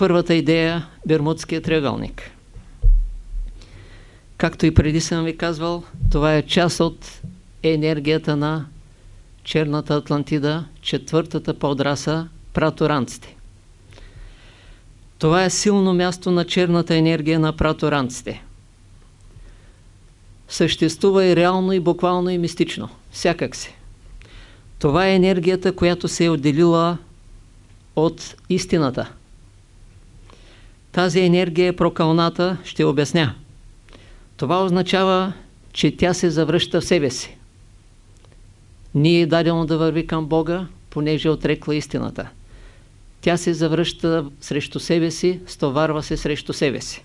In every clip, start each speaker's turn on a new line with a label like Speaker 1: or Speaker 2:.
Speaker 1: първата идея – Бермудския триъгълник. Както и преди съм ви казвал, това е част от енергията на Черната Атлантида, четвъртата подраса праторанците. Това е силно място на черната енергия на праторанците. Съществува и реално, и буквално, и мистично. Всякак се. Това е енергията, която се е отделила от истината. Тази енергия е прокълната, ще обясня. Това означава, че тя се завръща в себе си. Ние е дадено да върви към Бога, понеже е отрекла истината. Тя се завръща срещу себе си, стоварва се срещу себе си.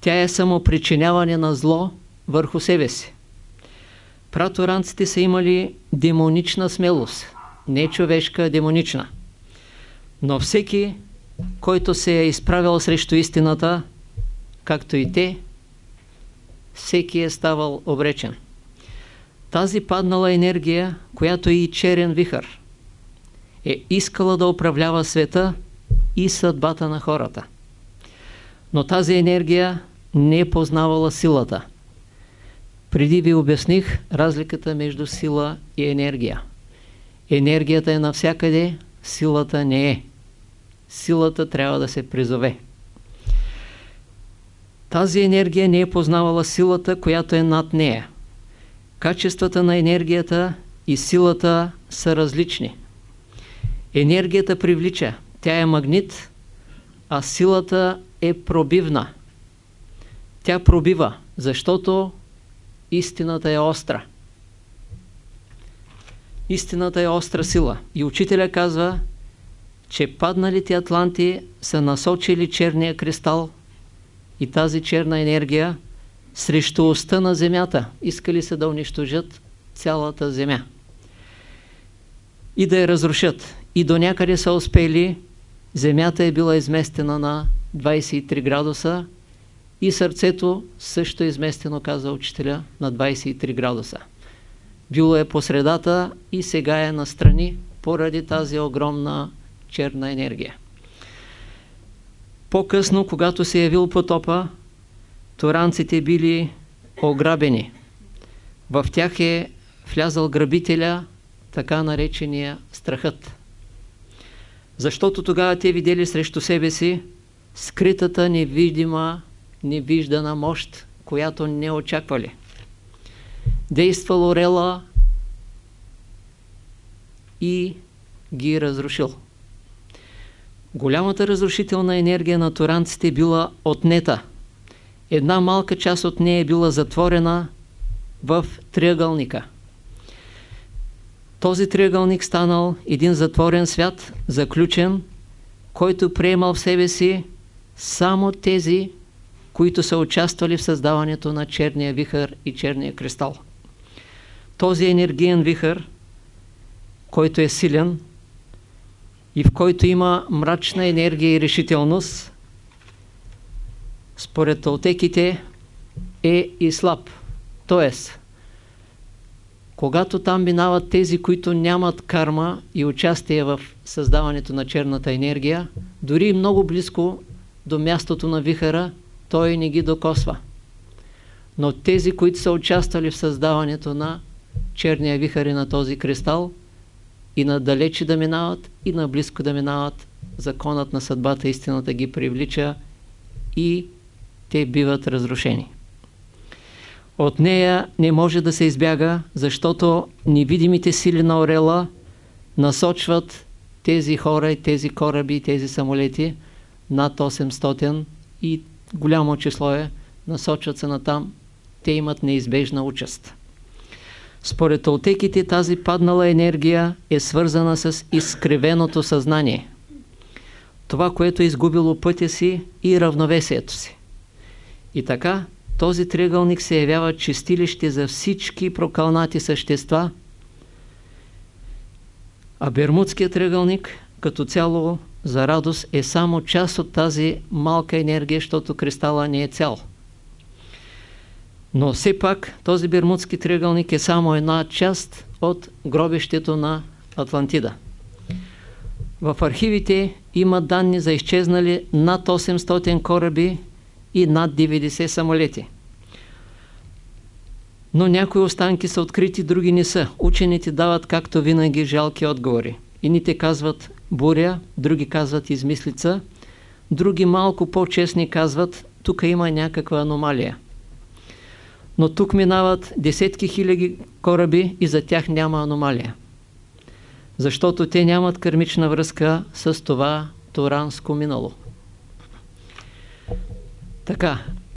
Speaker 1: Тя е самопричиняване на зло върху себе си. Праторанците са имали демонична смелост. Не човешка, а демонична. Но всеки, който се е изправил срещу истината, както и те, всеки е ставал обречен. Тази паднала енергия, която е и черен вихър, е искала да управлява света и съдбата на хората. Но тази енергия не е познавала силата. Преди ви обясних разликата между сила и енергия. Енергията е навсякъде, силата не е. Силата трябва да се призове. Тази енергия не е познавала силата, която е над нея. Качествата на енергията и силата са различни. Енергията привлича, тя е магнит, а силата е пробивна. Тя пробива, защото истината е остра. Истината е остра сила. И учителя казва, че падналите атланти са насочили черния кристал и тази черна енергия срещу уста на земята. Искали се да унищожат цялата земя. И да я разрушат. И до някъде са успели. Земята е била изместена на 23 градуса и сърцето също е изместено, каза учителя, на 23 градуса. Било е по средата и сега е настрани поради тази огромна черна енергия. По-късно, когато се е явил потопа, туранците били ограбени. В тях е влязал грабителя, така наречения страхът. Защото тогава те видели срещу себе си скритата невидима, невиждана мощ, която не очаквали. Действал орела и ги разрушил. Голямата разрушителна енергия на туранците била отнета. Една малка част от нея е била затворена в триъгълника. Този триъгълник станал един затворен свят, заключен, който приемал в себе си само тези, които са участвали в създаването на черния вихър и черния кристал. Този енергиен вихър, който е силен, и в който има мрачна енергия и решителност, според толтеките е и слаб. Тоест, когато там минават тези, които нямат карма и участие в създаването на черната енергия, дори много близко до мястото на вихара, той не ги докосва. Но тези, които са участвали в създаването на черния вихар и на този кристал, и на далече да минават, и на близко да минават. Законът на съдбата, истината ги привлича и те биват разрушени. От нея не може да се избяга, защото невидимите сили на Орела насочват тези хора и тези кораби тези самолети над 800 и голямо число е, насочват се на там, те имат неизбежна участ. Според толтеките тази паднала енергия е свързана с изкривеното съзнание. Това, което е изгубило пътя си и равновесието си. И така, този триъгълник се явява чистилище за всички прокалнати същества, а Бермудският триъгълник като цяло за радост е само част от тази малка енергия, защото кристала не е цял. Но все пак този Бермудски триъгълник е само една част от гробището на Атлантида. В архивите има данни за изчезнали над 800 кораби и над 90 самолети. Но някои останки са открити, други не са. Учените дават, както винаги, жалки отговори. Едните казват буря, други казват измислица, други малко по-честни казват тук има някаква аномалия. Но тук минават десетки хиляди кораби и за тях няма аномалия. Защото те нямат кърмична връзка с това туранско минало. Така,